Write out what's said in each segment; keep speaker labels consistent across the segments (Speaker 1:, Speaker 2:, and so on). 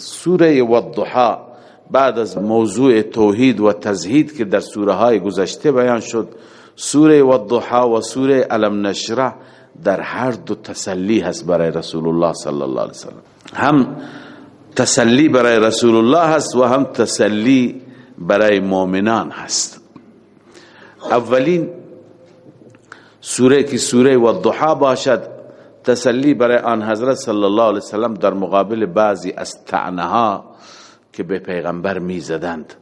Speaker 1: سوره والضحا بعد از موضوع توحید و تزهید که در سوره های گذشته بیان شد سوره والضحا و سوره علم نشرح در هر دو تسلی هست برای رسول الله صلی الله علیه وسلم. هم تسلی برای رسول الله هست و هم تسلی برای مؤمنان هست. اولین سوره که سوره والضحا باشد تسلی برای آن حضرت صلی الله علیه وسلم در مقابل بعضی از تعنها که به پیغمبر می‌زدند.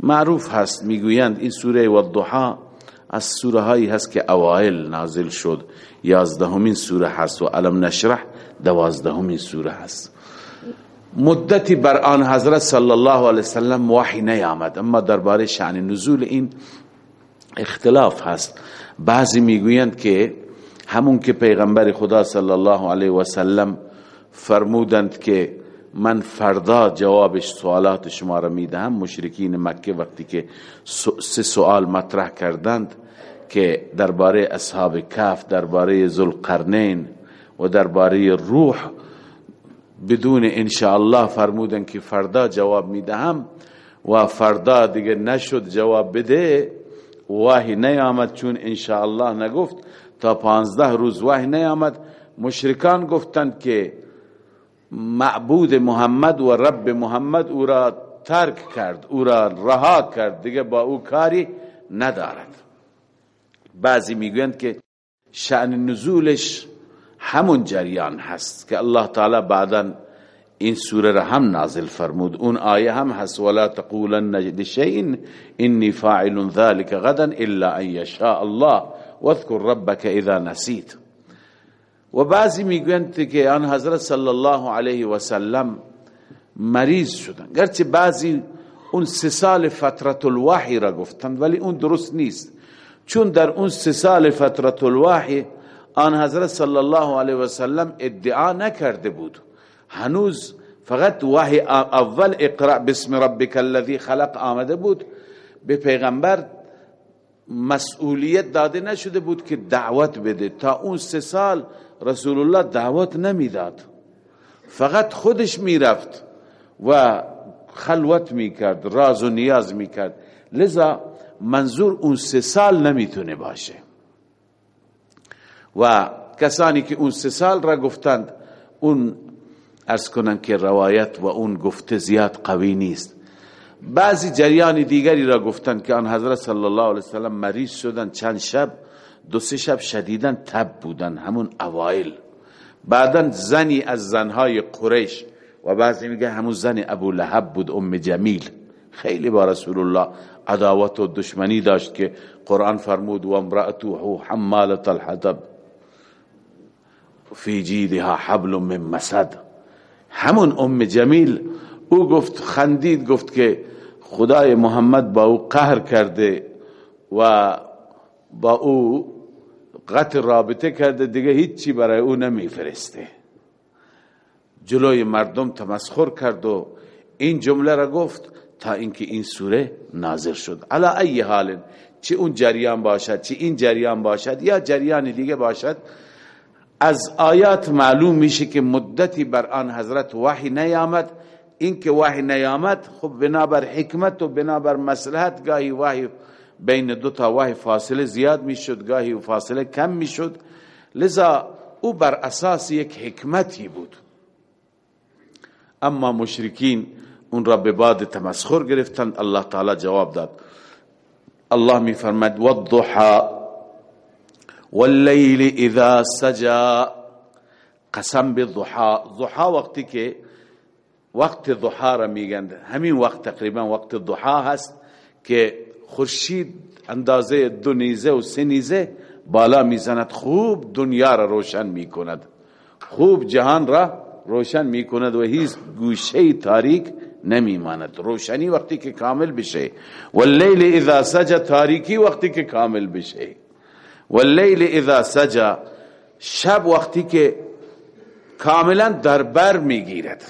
Speaker 1: معروف هست می‌گویند این سوره والضحا از سوره هایی هست که اوائل نازل شد. یازدهمین سوره هست و علم نشرح دوازدهمین سوره هست. مدتی بر آن حضرت صلی الله علیه وسلم وحی نیامد اما درباره شأن نزول این اختلاف هست. بعضی می‌گویند که همون که پیغمبر خدا صلی الله علیه و سلم فرمودند که من فردا جوابش سوالات شما را می‌دهم مشرکین مکه وقتی که سه سوال مطرح کردند که درباره اصحاب کف درباره ذوالقرنین و درباره روح بدون الله فرمودند که فردا جواب می‌دهم و فردا دیگه نشد جواب بده وحی نیامد چون الله نگفت. تا پانزده روز وحی نیامد مشرکان گفتند که معبود محمد و رب محمد او را ترک کرد او را رها کرد دیگه با او کاری ندارد. بعضی می‌گویند که شأن نزولش همون جریان هست که الله تعالی بعدا این سوره را هم نازل فرمود. اون آیه هم هست ولا تقولن لشيء اني فاعل ذلك غدا الا ان يشاء الله. واذكر ربك اذا نسيت. و بعضی می‌گویند که آن حضرت صلی الله علیه و سلم مریض شدن گرچه بعضی اون سه سال فترت الوحی را گفتند ولی اون درست نیست. چون در اون سه سال فترت الوحی آن حضرت صلی الله علیه و سلم ادعا نکرده بود. هنوز فقط وحی اول اقرا بسم ربک الذی خلق آمده بود. به پیغمبر مسئولیت داده نشده بود که دعوت بده. تا اون سه سال رسول الله دعوت نمی‌داد. فقط خودش می‌رفت و خلوت می‌کرد راز و نیاز می‌کرد. لذا منظور اون سه سال نمی‌تونه باشه. و کسانی که اون سه سال را گفتند اون ارز کنن که روایت و اون گفته زیاد قوی نیست. بعضی جریان دیگری را گفتند که آن حضرت صلی الله علیه وسلم مریض شدن چند شب دو سه شب شدیدن تب بودن همون اوایل. بعدا زنی از زنهای قریش و بعضی میگه همون زن ابو لحب بود ام جمیل. خیلی با رسول الله عداوت و دشمنی داشت که قرآن فرمود و امرأته حمالت الحطب فی جیدها حبل من مسد. همون ام جمیل او گفت خندید گفت که خدای محمد با او قهر کرده و با او قطع رابطه کرده دیگه هیچی برای او نمیفرسته. جلوی مردم تمسخر کرد و این جمله را گفت تا اینکه این سوره نازل شد. علا ای حال چه اون جریان باشد چه این جریان باشد؟ یا جریان دیگه باشد؟ از آیات معلوم میشه که مدتی بر آن حضرت وحی نیامد. این که وحی نیامد خب بنابر حکمت و بنابر مسلحت گاهی وحی بین دو تا وحی فاصله زیاد می‌شد گاهی فاصله کم می‌شد. لذا او بر اساس یک حکمتی بود. اما مشرکین اون را به بعد تمسخر گرفتند. الله تعالی جواب داد. الله می فرمد والضحى واللیل اذا سجا قسم بالضحى ضحا وقتی که وقت ضحا را میگند. همین وقت تقریبا وقت ضحا هست که خورشید اندازه دو نیزه و سه نیزه بالا می‌زند. خوب دنیا را روشن می‌کند. خوب جهان را روشن می‌کند و هیچ گوشه تاریک نمیماند. روشنی وقتی که کامل بشه. واللیل اذا سجا تاریکی وقتی که کامل بشه. واللیل اذا سجا شب وقتی که کاملا در بر می‌گیرد.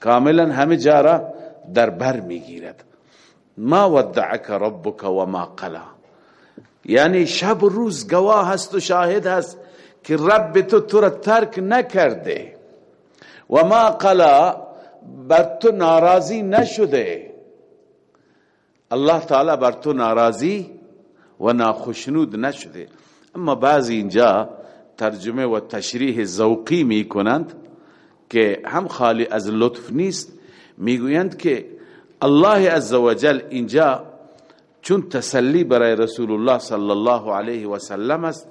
Speaker 1: کاملا همه جارا در بر می‌گیرد. ما ودعک ربک و ما قلا. یعنی شب و روز گواه هست و شاهد هست که رب تو تو را ترک نکرده. و ما قلا بر تو ناراضی نشده. الله تعالی بر تو ناراضی و ناخشنود نشده. اما بعضی اینجا ترجمه و تشریح ذوقی می کنند که هم خالی از لطف نیست می‌گویند که الله عزوجل اینجا چون تسلی برای رسول الله صلی الله علیه و سلم است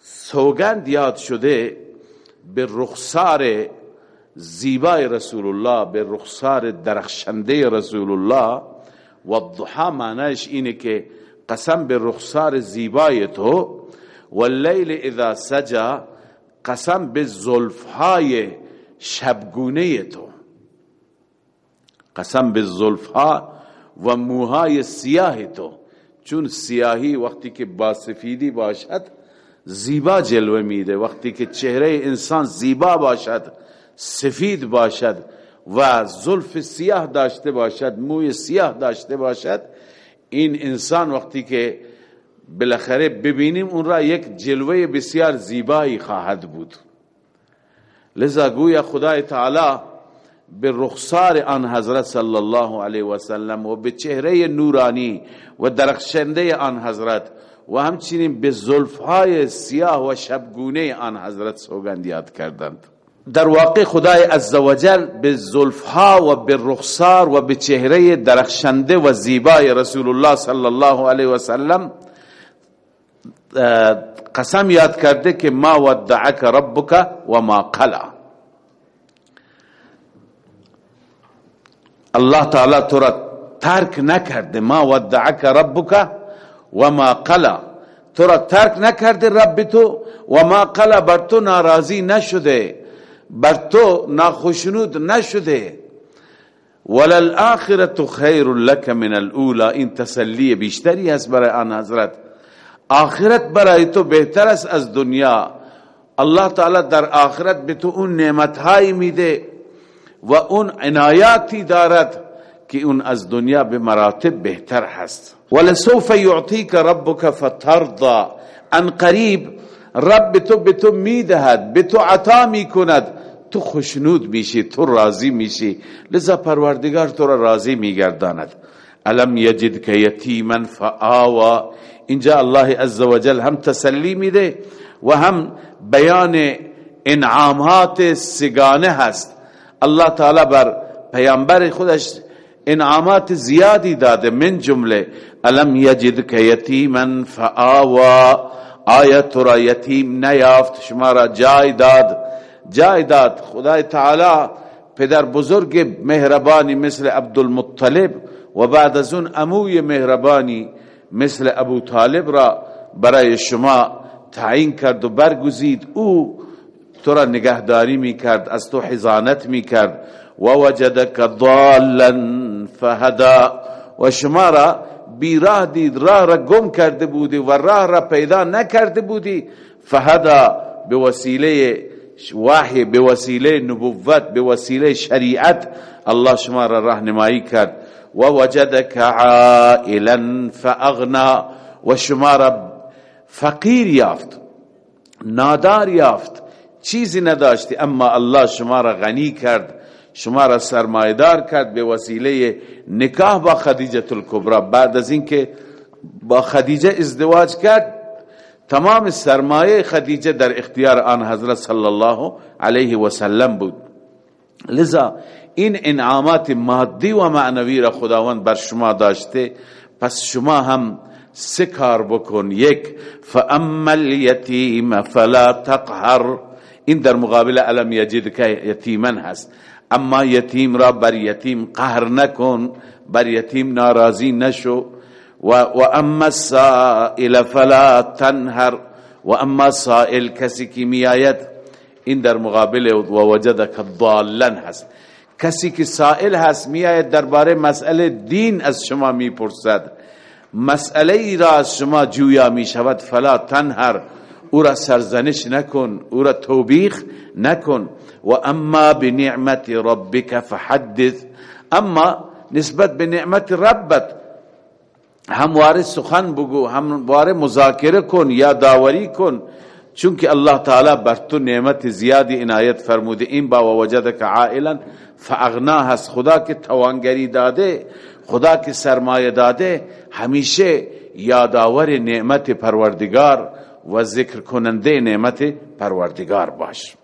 Speaker 1: سوگند یاد شده به رخسار زیبای رسول الله به رخسار درخشنده رسول الله و الضحا معنیش اینه که قسم به رخسار زیبای تو. واللیل اذا سجا قسم به زلفهای شبگونه تو. قسم به زلفها و موهای سیاه تو. چون سیاهی وقتی که باسفیدی باشد زیبا جلوه میده. وقتی که چهره انسان زیبا باشد سفید باشد و زلف سیاه داشته باشد موی سیاه داشته باشد این انسان وقتی که بالاخره ببینیم اون را یک جلوه بسیار زیبایی خواهد بود. لذا گویا خدای تعالی به رخسار آن حضرت صلی الله علیه و سلم و به چهره نورانی و درخشنده آن حضرت و همچنین به زلفهای سیاه و شبگونه آن حضرت سوگند یاد کردند. در واقع خدای عزوجل به زلفها و به رخسار و به چهره درخشنده و زیبای رسول الله صلی الله علیه و سلم قسم یاد کرده که ما ودعک ربک و ما قلا. الله تعالی تو را ترک نکرده. ما ودعک ربک و ما قلا. تو را ترک نکرده رب تو و ما قلا. بر تو ناراضی نشده. بر تو ناخشنود نشده. وللآخرة خیر لك من الاولى این تسلی بیشتری هست برای آن حضرت. آخرت برای تو بهتر است از دنیا. الله تعالی در آخرت به تو اون نعمتهایی میده و اون عنایاتی دارد که اون از دنیا به مراتب بهتر هست. ولسوف یعطیک ربک فترضى ان قریب رب تو به تو می‌دهد به تو عطا می‌کند. تو خوشنود میشی تو راضی میشی. لذا پروردگار تو را راضی میگرداند. الم یجد که یتیما فآوا اینجا الله عزوجل هم تسلی میده و هم بیان انعامات سگانه هست. الله تعالی بر پیامبر خودش انعامات زیادی داده من جمله. الم یجد که یتیما فآوا آیت را یتیم نیافت؟ شما را جای داد. جای داد. خدای تعالی پدر بزرگ مهربانی مثل عبدالمطلب و بعد از اون اموی مهربانی مثل ابو طالب را برای شما تعیین کرد و برگزید. او تو را نگهداری می کرد از تو حضانت می کرد و وجدک ضالا فهدا. و شما را بیراه دید راه را گم کرده بودی و راه را پیدا نکرده بودی. فهدا به وسیله وحی به وسیله نبوت به وسیله شریعت الله شما را راهنمایی کرد. و وجدک عائلا فاغنا و شما فقیر یافت نادار یافت چیزی نداشتی. اما الله شما را غنی کرد شما را سرمایدار کرد به وسیله نکاح با خدیجه الکبرى بعد از اینکه با خدیجه ازدواج کرد تمام سرمایه خدیجه در اختیار آن حضرت صلی الله علیه و سلم بود. لذا این انعامات مادی و معنوی را خداوند بر شما داشته پس شما هم سه کار بکن. یک فاما الیتیم فلا تقهر. این در مقابل علم یجد که یتیمن هست. اما یتیم را بر یتیم قهر نکن بر یتیم ناراضی نشو. و, و اما السائل فلا تنهر. و اما سائل کسی که میآید این در مقابل و وجدک ضالن هست. کسی که سائل هست میآید درباره مسئله دین از شما می‌پرسد. مسئله ای را از شما جویا می شود فلا تنهر. او را سرزنش نکن. او را توبیخ نکن. و اما بنعمت ربک فحدث. اما نسبت به نعمت ربت همواره سخن بگو همواره مذاکره کن یا داوری کن. چون که الله تعالی بر تو نعمت زیادی عنایت فرموده این با وجدک عائلا فاغنا هست خدا که توانگری داده خدا که سرمایه داده همیشه یادآور نعمت پروردگار و ذکر کننده نعمت پروردگار باش.